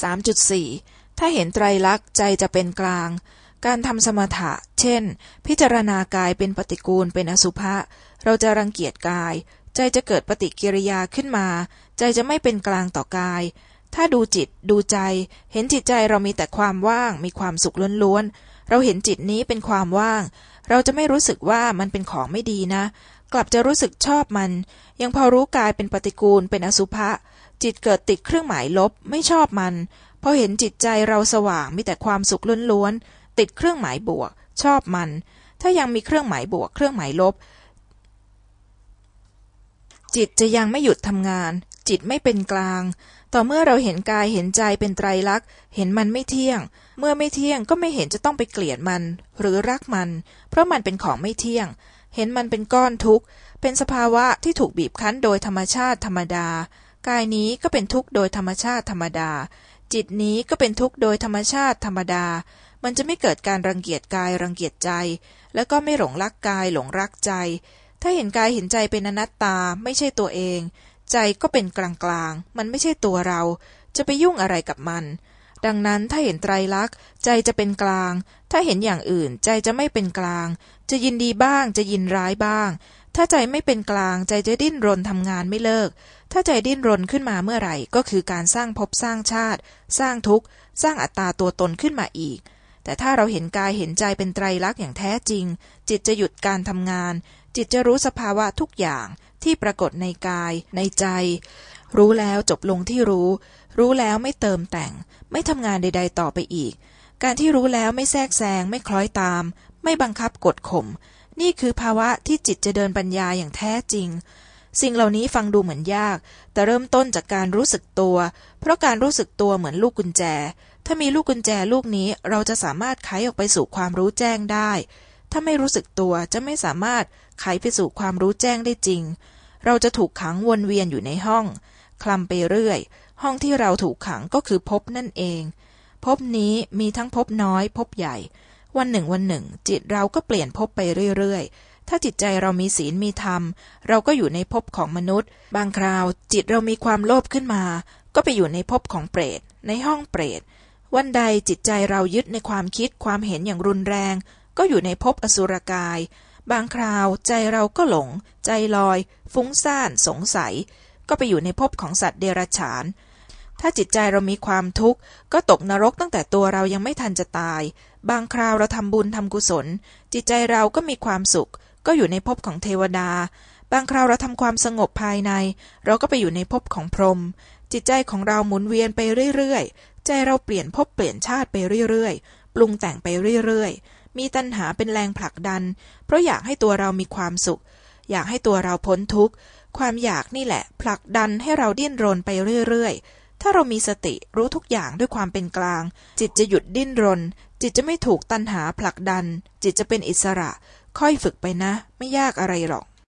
3.4 ถ้าเห็นไตรลักษณ์ใจจะเป็นกลาง การทำสมถะ เช่น พิจารณากายเป็นปฏิกูลเป็นอสุภะ เราจะรังเกียจกาย ใจจะเกิดปฏิกิริยาขึ้นมา ใจจะไม่เป็นกลางต่อกาย ถ้าดูจิตดูใจ เห็นจิตใจเรามีแต่ความว่าง มีความสุขล้วนๆ เราเห็นจิตนี้เป็นความว่าง เราจะไม่รู้สึกว่ามันเป็นของไม่ดีนะ กลับจะรู้สึกชอบมัน ยังพอรู้กายเป็นปฏิกูลเป็นอสุภะจิตเกิดติดเครื่องหมายลบไม่ชอบมันพอเห็นจิตใจเราสว่างมีแต่ความสุขล้วนๆติดเครื่องหมายบวก ชอบมัน ถ้ายังมีเครื่องหมายบวก เครื่องหมายลบ จิตจะยังไม่หยุดทำงาน จิตไม่เป็นกลาง ต่อเมื่อเราเห็นกายเห็นใจเป็นไตรลักษณ์ เห็นมันไม่เที่ยง เมื่อไม่เที่ยงก็ไม่เห็นจะต้องไปเกลียดมัน หรือรักมัน เพราะมันเป็นของไม่เที่ยง เห็นมันเป็นก้อนทุกข์เป็นสภาวะที่ถูกบีบคั้นโดยธรรมชาติธรรมดา กายนี้ก็เป็นทุกข์โดยธรรมชาติธรรมดา จิตนี้ก็เป็นทุกข์โดยธรรมชาติธรรมดา มันจะไม่เกิดการรังเกียจกายรังเกียจใจ แล้วก็ไม่หลงรักกายหลงรักใจ ถ้าเห็นกายเห็นใจเป็นอนัตตาไม่ใช่ตัวเอง ใจก็เป็นกลางกลางมันไม่ใช่ตัวเรา จะไปยุ่งอะไรกับมัน ดังนั้นถ้าเห็นไตรลักษณ์ใจจะเป็นกลาง ถ้าเห็นอย่างอื่นใจจะไม่เป็นกลาง จะยินดีบ้างจะยินร้ายบ้าง ถ้าใจไม่เป็นกลางใจจะดิ้นรนทำงานไม่เลิก ถ้าใจดิ้นรนขึ้นมาเมื่อไหร่ ก็คือการสร้างภพสร้างชาติ สร้างทุกข์ สร้างอัตตาตัวตนขึ้นมาอีก แต่ถ้าเราเห็นกายเห็นใจเป็นไตรลักษณ์อย่างแท้จริง จิตจะหยุดการทำงาน จิตจะรู้สภาวะทุกอย่างที่ปรากฏในกายในใจรู้แล้วจบลงที่รู้ รู้แล้วไม่เติมแต่ง ไม่ทำงานใด ๆ ต่อไปอีก การที่รู้แล้วไม่แทรกแซง ไม่คล้อยตาม ไม่บังคับกดข่ม นี่คือภาวะที่จิตจะเดินปัญญาอย่างแท้จริง สิ่งเหล่านี้ฟังดูเหมือนยาก แต่เริ่มต้นจากการรู้สึกตัว เพราะการรู้สึกตัวเหมือนลูกกุญแจ ถ้ามีลูกกุญแจลูกนี้เราจะสามารถไขออกไปสู่ความรู้แจ้งได้ ถ้าไม่รู้สึกตัวจะไม่สามารถไขไปสู่ความรู้แจ้งได้จริง เราจะถูกขังวนเวียนอยู่ในห้อง คลำไปเรื่อย ห้องที่เราถูกขังก็คือภพนั่นเองภพนี้มีทั้งภพน้อยภพใหญ่ วันหนึ่งวันหนึ่ง จิตเราก็เปลี่ยนภพไปเรื่อยๆ ถ้าจิตใจเรามีศีลมีธรรม เราก็อยู่ในภพของมนุษย์ บางคราวจิตเรามีความโลภขึ้นมา ก็ไปอยู่ในภพของเปรต ในห้องเปรต วันใดจิตใจเรายึดในความคิดความเห็นอย่างรุนแรง ก็อยู่ในภพอสุรกายบางคราวใจเราก็หลง ใจลอย ฟุ้งซ่านสงสัย ก็ไปอยู่ในภพของสัตว์เดรัจฉาน ถ้าจิตใจเรามีความทุกข์ ก็ตกนรกตั้งแต่ตัวเรายังไม่ทันจะตาย บางคราวเราทำบุญทำกุศล จิตใจเราก็มีความสุข ก็อยู่ในภพของเทวดา บางคราวเราทำความสงบภายใน เราก็ไปอยู่ในภพของพรหมจิตใจของเราหมุนเวียนไปเรื่อยๆ ใจเราเปลี่ยนภพเปลี่ยนชาติไปเรื่อยๆ ปรุงแต่งไปเรื่อยๆ มีตัณหาเป็นแรงผลักดัน เพราะอยากให้ตัวเรามีความสุข อยากให้ตัวเราพ้นทุกข์ ความอยากนี่แหละผลักดันให้เราดิ้นรนไปเรื่อยๆ ถ้าเรามีสติรู้ทุกอย่างด้วยความเป็นกลาง จิตจะหยุดดิ้นรน จิตจะไม่ถูกตันหาผลักดัน จิตจะเป็นอิสระ ค่อยฝึกไปนะ ไม่ยากอะไรหรอก